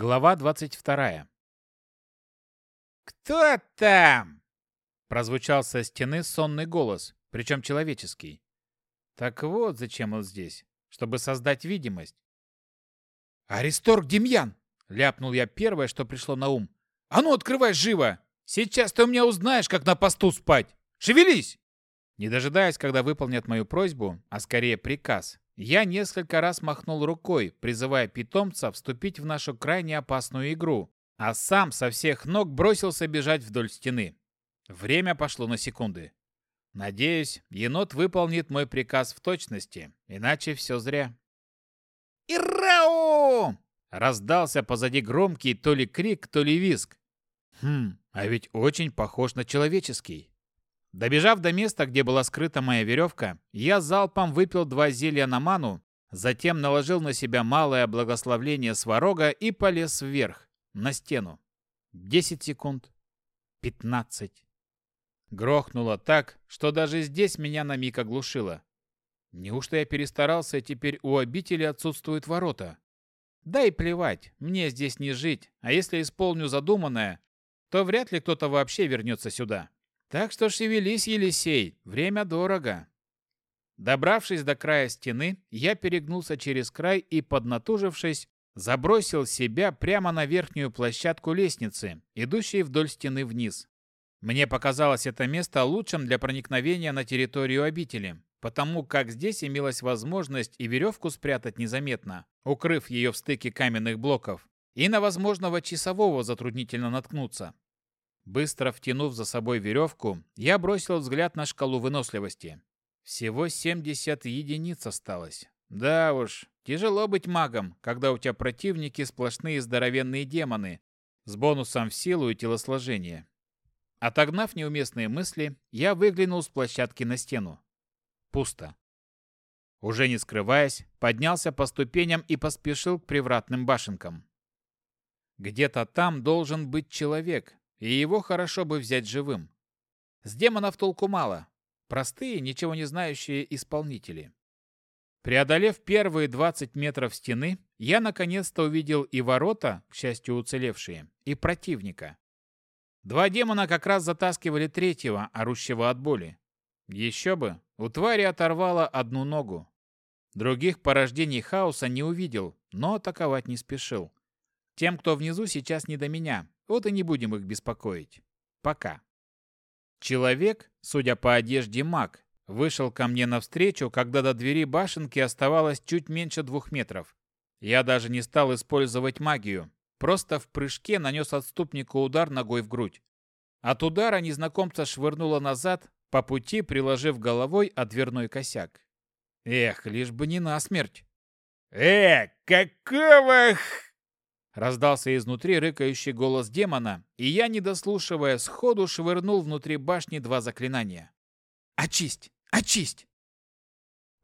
Глава 22. «Кто там?» – прозвучал со стены сонный голос, причем человеческий. Так вот, зачем он здесь, чтобы создать видимость. «Аристорг Демьян!» – ляпнул я первое, что пришло на ум. «А ну, открывай живо! Сейчас ты у меня узнаешь, как на посту спать! Шевелись!» Не дожидаясь, когда выполнят мою просьбу, а скорее приказ, я несколько раз махнул рукой, призывая питомца вступить в нашу крайне опасную игру, а сам со всех ног бросился бежать вдоль стены. Время пошло на секунды. Надеюсь, енот выполнит мой приказ в точности, иначе все зря. «Ирау!» — раздался позади громкий то ли крик, то ли визг. Хм, а ведь очень похож на человеческий. Добежав до места, где была скрыта моя веревка, я залпом выпил два зелья на ману, затем наложил на себя малое благословление сварога и полез вверх, на стену. Десять секунд. Пятнадцать. Грохнуло так, что даже здесь меня на миг оглушило. Неужто я перестарался, теперь у обители отсутствуют ворота? Да и плевать, мне здесь не жить, а если исполню задуманное, то вряд ли кто-то вообще вернется сюда. Так что шевелись, Елисей, время дорого. Добравшись до края стены, я перегнулся через край и, поднатужившись, забросил себя прямо на верхнюю площадку лестницы, идущей вдоль стены вниз. Мне показалось это место лучшим для проникновения на территорию обители, потому как здесь имелась возможность и веревку спрятать незаметно, укрыв ее в стыке каменных блоков, и на возможного часового затруднительно наткнуться. Быстро втянув за собой веревку, я бросил взгляд на шкалу выносливости. Всего 70 единиц осталось. Да уж, тяжело быть магом, когда у тебя противники сплошные здоровенные демоны с бонусом в силу и телосложение. Отогнав неуместные мысли, я выглянул с площадки на стену. Пусто. Уже не скрываясь, поднялся по ступеням и поспешил к привратным башенкам. Где-то там должен быть человек, и его хорошо бы взять живым. С демонов толку мало. Простые, ничего не знающие исполнители. Преодолев первые 20 метров стены, я наконец-то увидел и ворота, к счастью уцелевшие, и противника. Два демона как раз затаскивали третьего, орущего от боли. Еще бы, у твари оторвало одну ногу. Других порождений хаоса не увидел, но атаковать не спешил. Тем, кто внизу, сейчас не до меня, вот и не будем их беспокоить. Пока. Человек, судя по одежде маг, вышел ко мне навстречу, когда до двери башенки оставалось чуть меньше двух метров. Я даже не стал использовать магию, просто в прыжке нанес отступнику удар ногой в грудь. От удара незнакомца швырнуло назад, по пути приложив головой о дверной косяк. Эх, лишь бы не насмерть. «Э, какого Раздался изнутри рыкающий голос демона, и я, не дослушивая, сходу швырнул внутри башни два заклинания. «Очисть! Очисть!»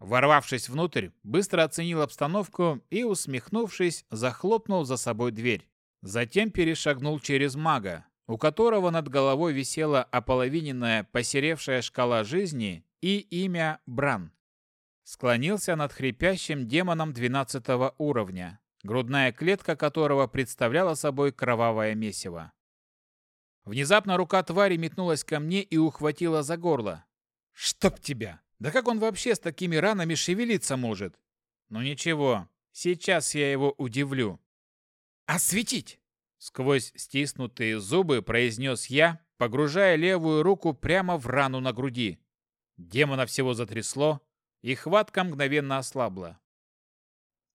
Ворвавшись внутрь, быстро оценил обстановку и, усмехнувшись, захлопнул за собой дверь. Затем перешагнул через мага, у которого над головой висела ополовиненная посеревшая шкала жизни и имя Бран. Склонился над хрипящим демоном 12 уровня, грудная клетка которого представляла собой кровавое месиво. Внезапно рука твари метнулась ко мне и ухватила за горло. «Чтоб тебя! Да как он вообще с такими ранами шевелиться может?» «Ну ничего, сейчас я его удивлю». «Осветить!» Сквозь стиснутые зубы произнес я, погружая левую руку прямо в рану на груди. Демона всего затрясло, и хватка мгновенно ослабла.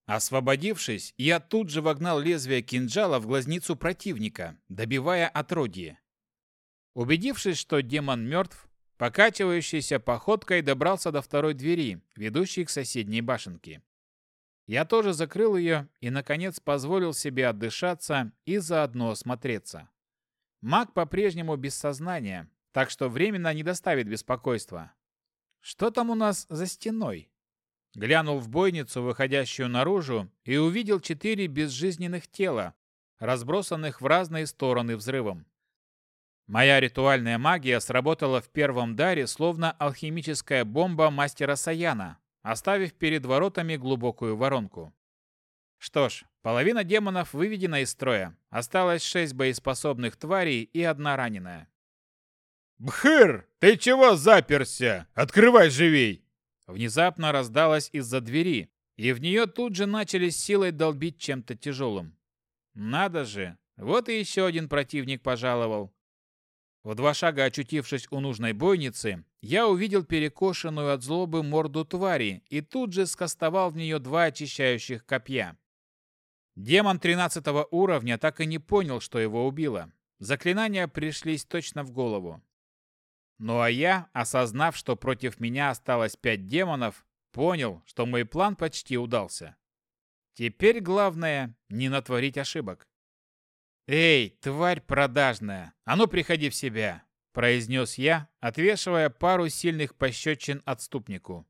Освободившись, я тут же вогнал лезвие кинжала в глазницу противника, добивая отродье. Убедившись, что демон мертв, покачивающейся походкой добрался до второй двери, ведущей к соседней башенке. Я тоже закрыл ее и, наконец, позволил себе отдышаться и заодно осмотреться. Маг по-прежнему без сознания, так что временно не доставит беспокойства. Что там у нас за стеной? Глянул в бойницу, выходящую наружу, и увидел четыре безжизненных тела, разбросанных в разные стороны взрывом. Моя ритуальная магия сработала в первом даре, словно алхимическая бомба мастера Саяна, оставив перед воротами глубокую воронку. Что ж, половина демонов выведена из строя. Осталось шесть боеспособных тварей и одна раненая. «Бхыр, ты чего заперся? Открывай живей!» Внезапно раздалось из-за двери, и в нее тут же начали силой долбить чем-то тяжелым. Надо же, вот и еще один противник пожаловал. В два шага очутившись у нужной бойницы, я увидел перекошенную от злобы морду твари и тут же скостовал в нее два очищающих копья. Демон 13 уровня так и не понял, что его убило. Заклинания пришлись точно в голову. Ну а я, осознав, что против меня осталось пять демонов, понял, что мой план почти удался. Теперь главное не натворить ошибок. «Эй, тварь продажная, а ну приходи в себя!» – произнес я, отвешивая пару сильных пощечин отступнику.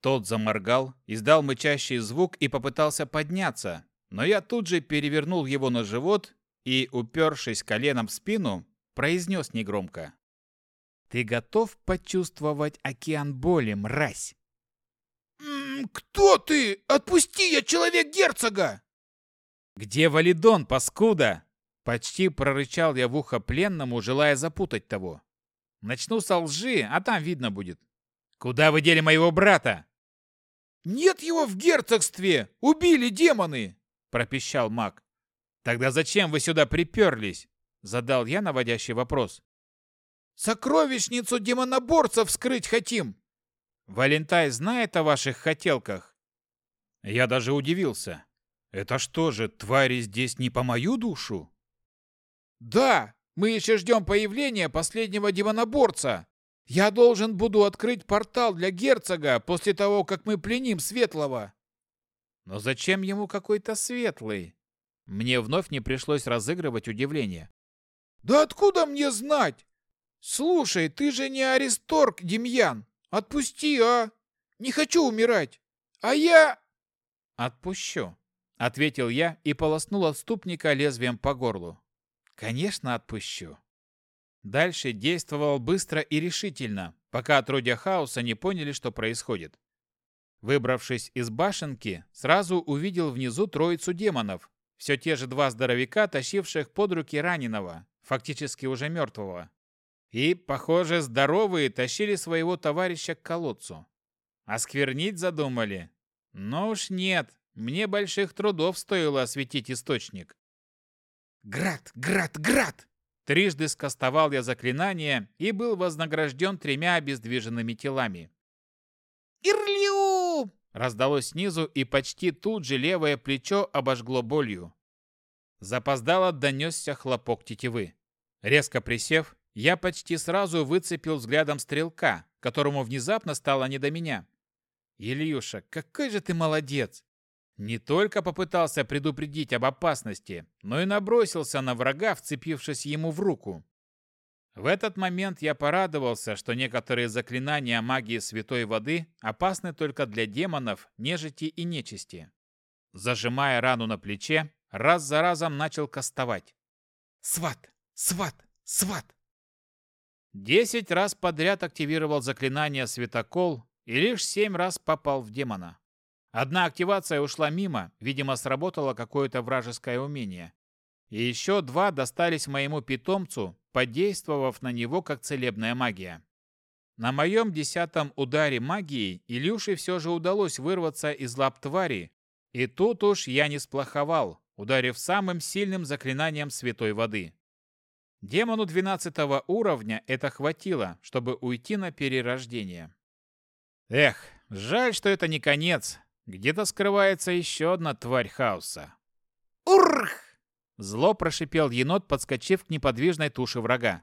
Тот заморгал, издал мычащий звук и попытался подняться, но я тут же перевернул его на живот и, упершись коленом в спину, произнес негромко. Ты готов почувствовать океан боли, мразь? «Кто ты? Отпусти, я человек герцога!» «Где Валидон, паскуда?» Почти прорычал я в ухо пленному, желая запутать того. Начну со лжи, а там видно будет. «Куда вы дели моего брата?» «Нет его в герцогстве! Убили демоны!» пропищал маг. «Тогда зачем вы сюда приперлись?» задал я наводящий вопрос. Сокровищницу демоноборцев вскрыть хотим!» «Валентай знает о ваших хотелках?» Я даже удивился. «Это что же, твари здесь не по мою душу?» «Да, мы еще ждем появления последнего демоноборца. Я должен буду открыть портал для герцога после того, как мы пленим Светлого». «Но зачем ему какой-то Светлый?» Мне вновь не пришлось разыгрывать удивление. «Да откуда мне знать? «Слушай, ты же не Аристорг, Демьян! Отпусти, а! Не хочу умирать! А я...» «Отпущу», — ответил я и полоснул отступника лезвием по горлу. «Конечно, отпущу». Дальше действовал быстро и решительно, пока отродья хаоса не поняли, что происходит. Выбравшись из башенки, сразу увидел внизу троицу демонов, все те же два здоровяка, тащивших под руки раненого, фактически уже мертвого. И, похоже, здоровые тащили своего товарища к колодцу. Осквернить задумали? Но уж нет, мне больших трудов стоило осветить источник. «Град! Град! Град!» Трижды скостовал я заклинание и был вознагражден тремя обездвиженными телами. «Ирлиу!» Раздалось снизу, и почти тут же левое плечо обожгло болью. Запоздало донесся хлопок тетивы. Резко присев, я почти сразу выцепил взглядом стрелка, которому внезапно стало не до меня. «Ильюша, какой же ты молодец!» Не только попытался предупредить об опасности, но и набросился на врага, вцепившись ему в руку. В этот момент я порадовался, что некоторые заклинания магии святой воды опасны только для демонов, нежити и нечисти. Зажимая рану на плече, раз за разом начал кастовать. «Сват! Сват! Сват!» Десять раз подряд активировал заклинание «Светокол» и лишь семь раз попал в демона. Одна активация ушла мимо, видимо, сработало какое-то вражеское умение. И еще два достались моему питомцу, подействовав на него как целебная магия. На моем десятом ударе магии Илюше все же удалось вырваться из лап твари, и тут уж я не сплоховал, ударив самым сильным заклинанием святой воды. Демону 12 уровня это хватило, чтобы уйти на перерождение. Эх, жаль, что это не конец. Где-то скрывается еще одна тварь хаоса. «Урх!» Зло прошипел енот, подскочив к неподвижной туше врага.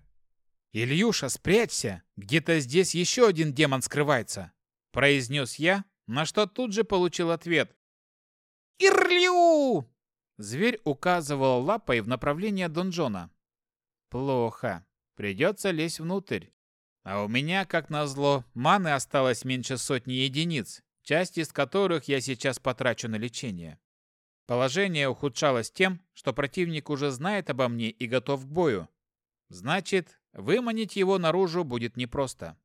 «Ильюша, спрячься! Где-то здесь еще один демон скрывается!» произнес я, на что тут же получил ответ. «Ирлю!» Зверь указывал лапой в направлении донжона. Плохо. Придется лезть внутрь. А у меня, как назло, маны осталось меньше сотни единиц, часть из которых я сейчас потрачу на лечение. Положение ухудшалось тем, что противник уже знает обо мне и готов к бою. Значит, выманить его наружу будет непросто.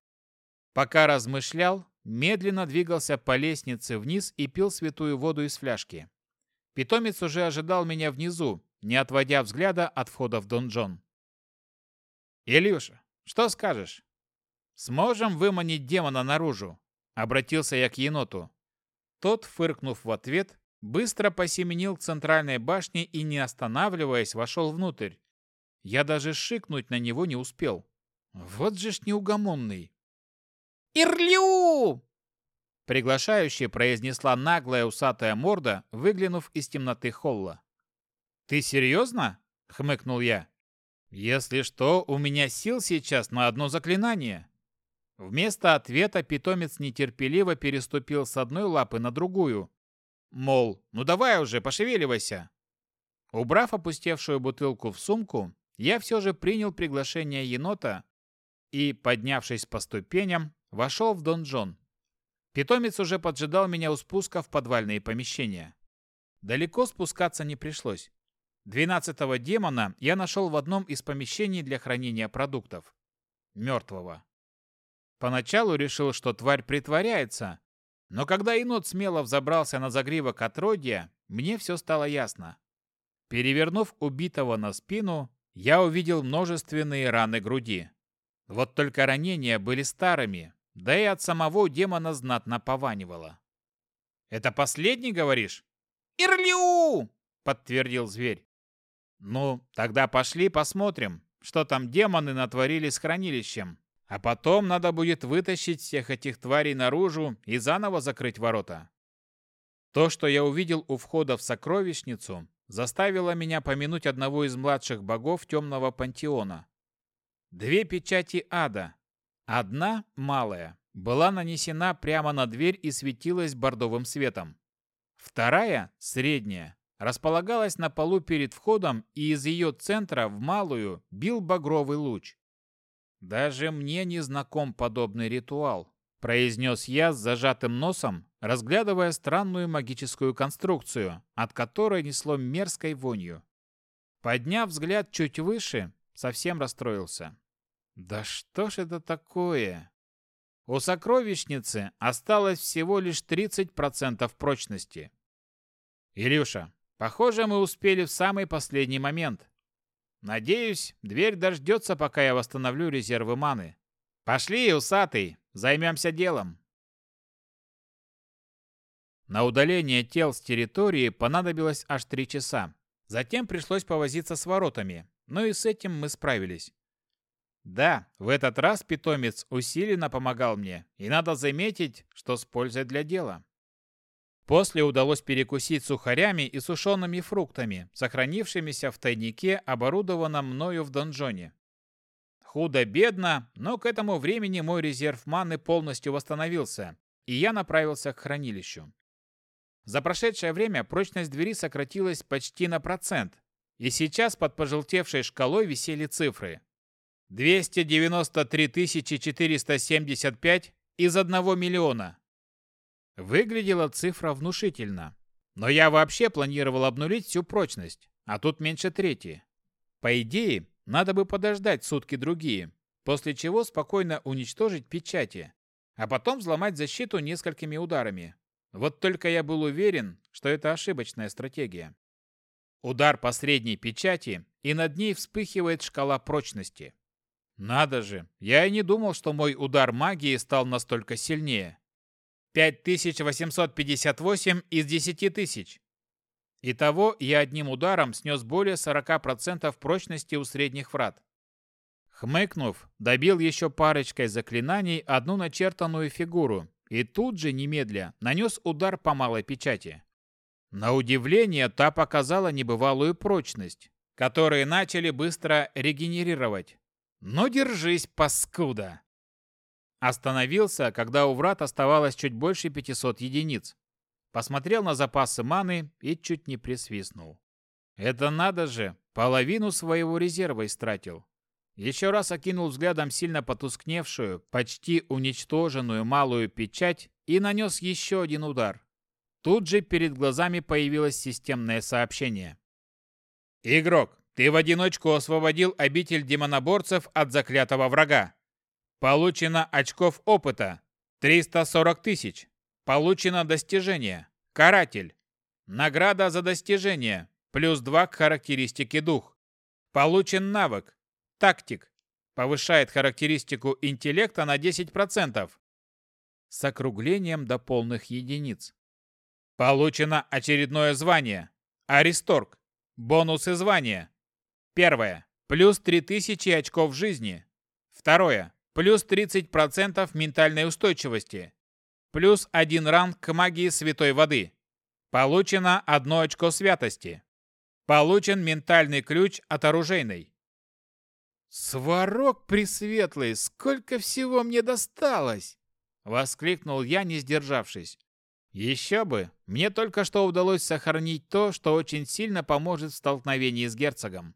Пока размышлял, медленно двигался по лестнице вниз и пил святую воду из фляжки. Питомец уже ожидал меня внизу, не отводя взгляда от входа в донжон. «Илюша, что скажешь? Сможем выманить демона наружу?» Обратился я к еноту. Тот, фыркнув в ответ, быстро посеменил к центральной башне и, не останавливаясь, вошел внутрь. Я даже шикнуть на него не успел. Вот же ж неугомонный. «Ирлю!» Приглашающе произнесла наглая усатая морда, выглянув из темноты холла. «Ты серьезно?» — хмыкнул я. «Если что, у меня сил сейчас на одно заклинание». Вместо ответа питомец нетерпеливо переступил с одной лапы на другую. Мол, ну давай уже, пошевеливайся. Убрав опустевшую бутылку в сумку, я все же принял приглашение енота и, поднявшись по ступеням, вошел в донжон. Питомец уже поджидал меня у спуска в подвальные помещения. Далеко спускаться не пришлось. Двенадцатого демона я нашел в одном из помещений для хранения продуктов. Мертвого. Поначалу решил, что тварь притворяется, но когда енот смело взобрался на загривок отродья, мне все стало ясно. Перевернув убитого на спину, я увидел множественные раны груди. Вот только ранения были старыми, да и от самого демона знатно пованивало. «Это последний, говоришь?» «Ирлю!» — подтвердил зверь. «Ну, тогда пошли посмотрим, что там демоны натворили с хранилищем. А потом надо будет вытащить всех этих тварей наружу и заново закрыть ворота. То, что я увидел у входа в сокровищницу, заставило меня помянуть одного из младших богов темного пантеона. Две печати ада. Одна, малая, была нанесена прямо на дверь и светилась бордовым светом. Вторая, средняя, располагалась на полу перед входом, и из ее центра в малую бил багровый луч. «Даже мне не знаком подобный ритуал», – произнес я с зажатым носом, разглядывая странную магическую конструкцию, от которой несло мерзкой вонью. Подняв взгляд чуть выше, совсем расстроился. «Да что ж это такое?» У сокровищницы осталось всего лишь 30% прочности. «Илюша, похоже, мы успели в самый последний момент. Надеюсь, дверь дождется, пока я восстановлю резервы маны. Пошли, усатый, займемся делом. На удаление тел с территории понадобилось аж три часа. Затем пришлось повозиться с воротами, но и с этим мы справились. Да, в этот раз питомец усиленно помогал мне, и надо заметить, что с пользой для дела. После удалось перекусить сухарями и сушеными фруктами, сохранившимися в тайнике, оборудованном мною в донжоне. Худо-бедно, но к этому времени мой резерв маны полностью восстановился, и я направился к хранилищу. За прошедшее время прочность двери сократилась почти на процент, и сейчас под пожелтевшей шкалой висели цифры. 293 475 из 1 миллиона. Выглядела цифра внушительно. Но я вообще планировал обнулить всю прочность, а тут меньше трети. По идее, надо бы подождать сутки-другие, после чего спокойно уничтожить печати, а потом взломать защиту несколькими ударами. Вот только я был уверен, что это ошибочная стратегия. Удар по средней печати, и над ней вспыхивает шкала прочности. Надо же, я и не думал, что мой удар магии стал настолько сильнее. 5858 из 10 тысяч. Итого я одним ударом снес более 40% прочности у средних врат. Хмыкнув, добил еще парочкой заклинаний одну начертанную фигуру и тут же, немедля, нанес удар по малой печати. На удивление, та показала небывалую прочность, которые начали быстро регенерировать. Но держись, паскуда! Остановился, когда у врат оставалось чуть больше 500 единиц. Посмотрел на запасы маны и чуть не присвистнул. Это надо же, половину своего резерва истратил. Еще раз окинул взглядом сильно потускневшую, почти уничтоженную малую печать и нанес еще один удар. Тут же перед глазами появилось системное сообщение. «Игрок, ты в одиночку освободил обитель демоноборцев от заклятого врага. Получено очков опыта 340 тысяч. Получено достижение. Каратель. Награда за достижение. Плюс 2 к характеристике дух. Получен навык. Тактик. Повышает характеристику интеллекта на 10%. С округлением до полных единиц. Получено очередное звание. Аристорг. Бонусы звания. Первое. Плюс 3000 очков жизни. Второе. Плюс 30% ментальной устойчивости. Плюс один ранг к магии святой воды. Получено одно очко святости. Получен ментальный ключ от оружейной. «Сварог пресветлый, сколько всего мне досталось!» Воскликнул я, не сдержавшись. Еще бы, мне только что удалось сохранить то, что очень сильно поможет в столкновении с герцогом.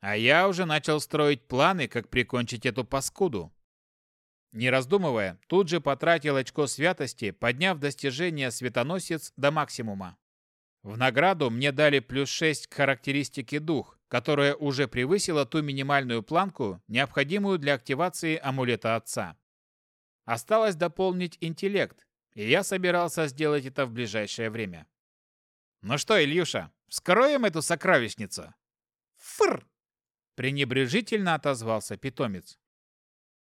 А я уже начал строить планы, как прикончить эту паскуду. Не раздумывая, тут же потратил очко святости, подняв достижение светоносец до максимума. В награду мне дали плюс 6 к характеристике дух, которая уже превысила ту минимальную планку, необходимую для активации амулета отца. Осталось дополнить интеллект, и я собирался сделать это в ближайшее время. «Ну что, Ильюша, вскроем эту сокровищницу?» «Фыр!» – пренебрежительно отозвался питомец.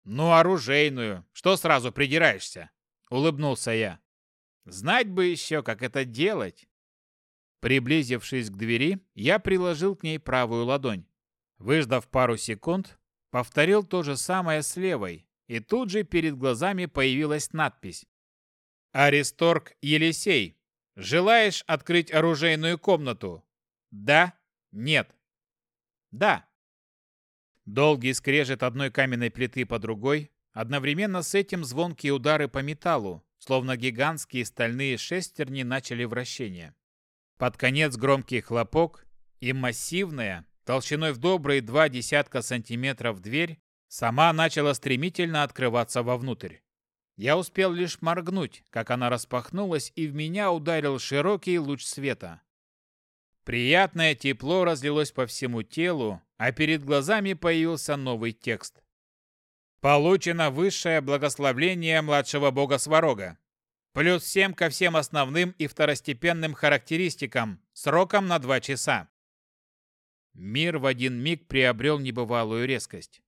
«Ну, оружейную. Что сразу придираешься?» — улыбнулся я. «Знать бы еще, как это делать». Приблизившись к двери, я приложил к ней правую ладонь. Выждав пару секунд, повторил то же самое с левой, и тут же перед глазами появилась надпись. «Аристорг Елисей, желаешь открыть оружейную комнату? Да? Нет?» «Да». Долгий скрежет одной каменной плиты по другой, одновременно с этим звонкие удары по металлу, словно гигантские стальные шестерни начали вращение. Под конец громкий хлопок, и массивная, толщиной в добрые два десятка сантиметров дверь, сама начала стремительно открываться вовнутрь. Я успел лишь моргнуть, как она распахнулась, и в меня ударил широкий луч света. Приятное тепло разлилось по всему телу, а перед глазами появился новый текст. Получено высшее благословление младшего бога Сварога. Плюс 7 ко всем основным и второстепенным характеристикам, сроком на 2 часа. Мир в один миг приобрел небывалую резкость.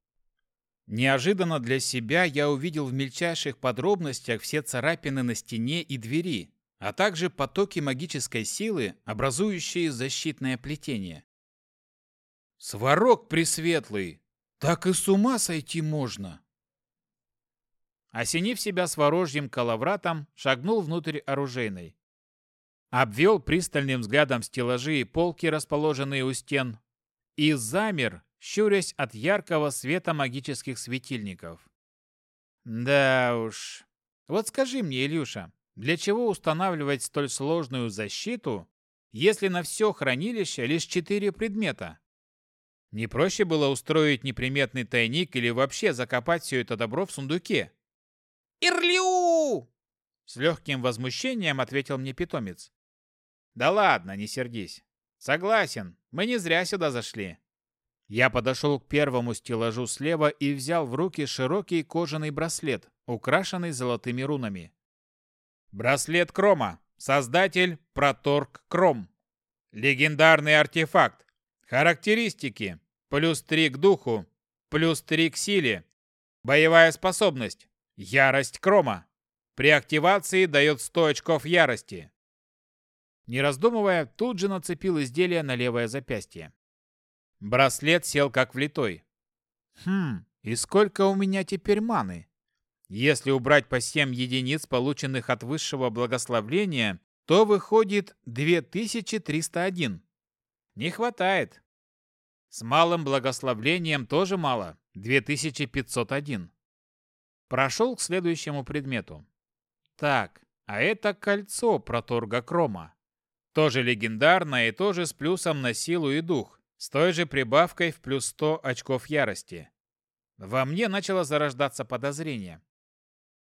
Неожиданно для себя я увидел в мельчайших подробностях все царапины на стене и двери, а также потоки магической силы, образующие защитное плетение. Сварог пресветлый! Так и с ума сойти можно!» Осенив себя сворожьим коловратом, шагнул внутрь оружейной. Обвел пристальным взглядом стеллажи и полки, расположенные у стен, и замер, щурясь от яркого света магических светильников. Да уж. Вот скажи мне, Илюша, для чего устанавливать столь сложную защиту, если на все хранилище лишь четыре предмета? Не проще было устроить неприметный тайник или вообще закопать все это добро в сундуке? «Ирлю!» С легким возмущением ответил мне питомец. «Да ладно, не сердись. Согласен, мы не зря сюда зашли». Я подошел к первому стеллажу слева и взял в руки широкий кожаный браслет, украшенный золотыми рунами. Браслет Крома. Создатель Проторг Кром. Легендарный артефакт. Характеристики. Плюс 3 к духу. Плюс 3 к силе. Боевая способность. Ярость Крома. При активации дает 100 очков ярости. Не раздумывая, тут же нацепил изделие на левое запястье. Браслет сел как влитой. Хм, и сколько у меня теперь маны? Если убрать по 7 единиц, полученных от высшего благословления, то выходит 2301. Не хватает. С малым благословлением тоже мало. 2501. Прошел к следующему предмету. Так, а это кольцо проторга Крома. Тоже легендарное и тоже с плюсом на силу и дух, с той же прибавкой в плюс 100 очков ярости. Во мне начало зарождаться подозрение.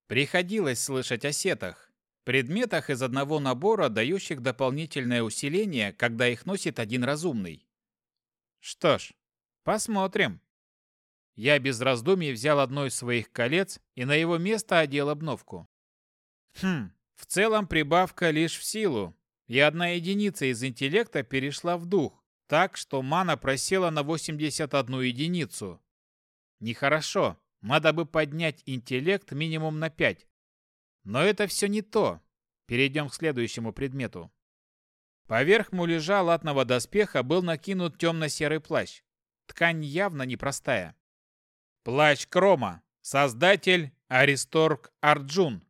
Приходилось слышать о сетах, предметах из одного набора, дающих дополнительное усиление, когда их носит один разумный. Что ж, посмотрим. Я без раздумий взял одно из своих колец и на его место одел обновку. Хм, в целом прибавка лишь в силу. и одна единица из интеллекта перешла в дух, так что мана просела на 81 единицу. Нехорошо, надо бы поднять интеллект минимум на 5. Но это все не то. Перейдем к следующему предмету. Поверх муляжа латного доспеха был накинут темно-серый плащ. Ткань явно непростая. Плащ Крома. Создатель Аристорг Арджун.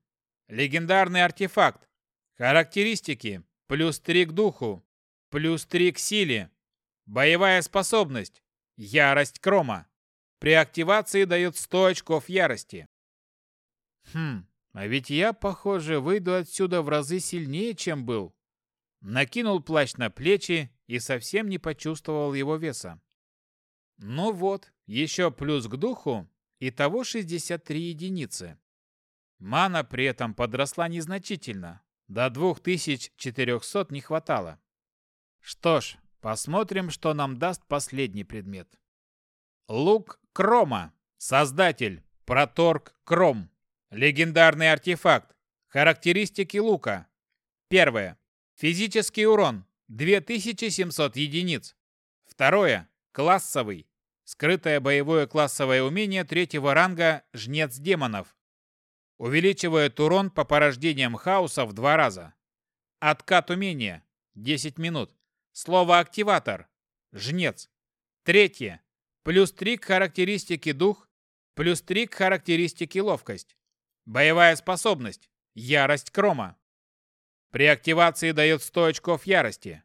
Легендарный артефакт. Характеристики. Плюс 3 к духу. Плюс 3 к силе. Боевая способность. Ярость Крома. При активации дает 100 очков ярости. Хм, а ведь я, похоже, выйду отсюда в разы сильнее, чем был. Накинул плащ на плечи и совсем не почувствовал его веса. Ну вот, еще плюс к духу, и того 63 единицы. Мана при этом подросла незначительно, до 2400 не хватало. Что ж, посмотрим, что нам даст последний предмет. Лук Крома. Создатель. Проторг Кром. Легендарный артефакт. Характеристики лука. Первое. Физический урон. 2700 единиц. Второе. Классовый. Скрытое боевое классовое умение третьего ранга «Жнец демонов». Увеличивает урон по порождениям хаоса в два раза. Откат умения. 10 минут. Слово «активатор». Жнец. Третье. Плюс 3 к характеристике дух. Плюс 3 к характеристике ловкость. Боевая способность. Ярость Крома. При активации дает 100 очков ярости.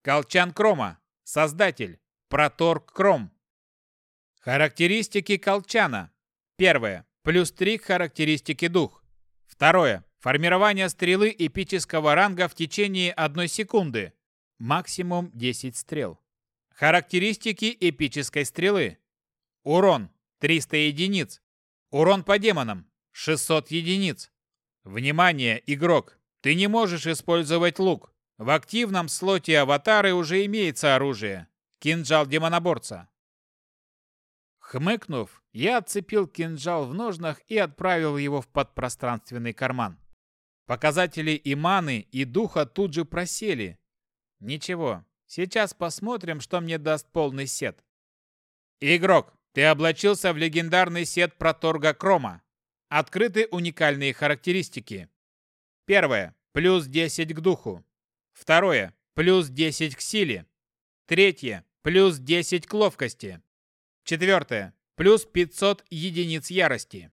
Колчан Крома. Создатель. Проторг Кром. Характеристики колчана. Первое. Плюс 3 к характеристике дух. Второе. Формирование стрелы эпического ранга в течение одной секунды. Максимум 10 стрел. Характеристики эпической стрелы. Урон 300 единиц. Урон по демонам 600 единиц. Внимание, игрок! Ты не можешь использовать лук. В активном слоте аватары уже имеется оружие. Кинжал демоноборца. Хмыкнув, я отцепил кинжал в ножнах и отправил его в подпространственный карман. Показатели и маны, и духа тут же просели. Ничего, сейчас посмотрим, что мне даст полный сет. Игрок, ты облачился в легендарный сет Проторга Крома. Открыты уникальные характеристики. Первое. Плюс 10 к духу. Второе. Плюс 10 к силе. Третье плюс 10 к ловкости. Четвертое. Плюс 500 единиц ярости.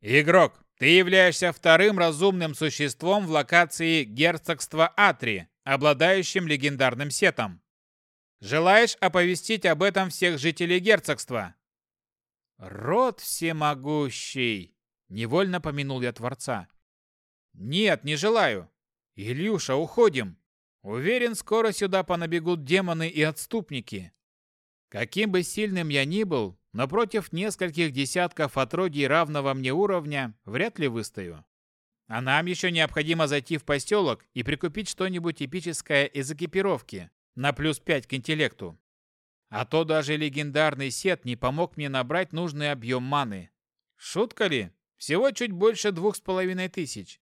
Игрок, ты являешься вторым разумным существом в локации герцогства Атри, обладающим легендарным сетом. Желаешь оповестить об этом всех жителей герцогства? Род всемогущий! Невольно помянул я Творца. Нет, не желаю. Илюша, уходим. Уверен, скоро сюда понабегут демоны и отступники. Каким бы сильным я ни был, но против нескольких десятков отродий равного мне уровня вряд ли выстою. А нам еще необходимо зайти в поселок и прикупить что-нибудь эпическое из экипировки на плюс 5 к интеллекту. А то даже легендарный сет не помог мне набрать нужный объем маны. Шутка ли? Всего чуть больше двух с половиной тысяч.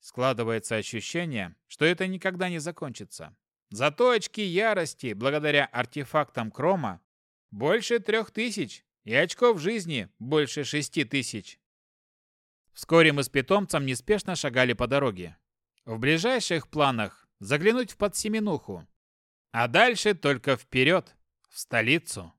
Складывается ощущение, что это никогда не закончится. Зато очки ярости, благодаря артефактам Крома, больше трех тысяч, и очков жизни больше шести тысяч. Вскоре мы с питомцем неспешно шагали по дороге. В ближайших планах заглянуть в подсеменуху. А дальше только вперед, в столицу.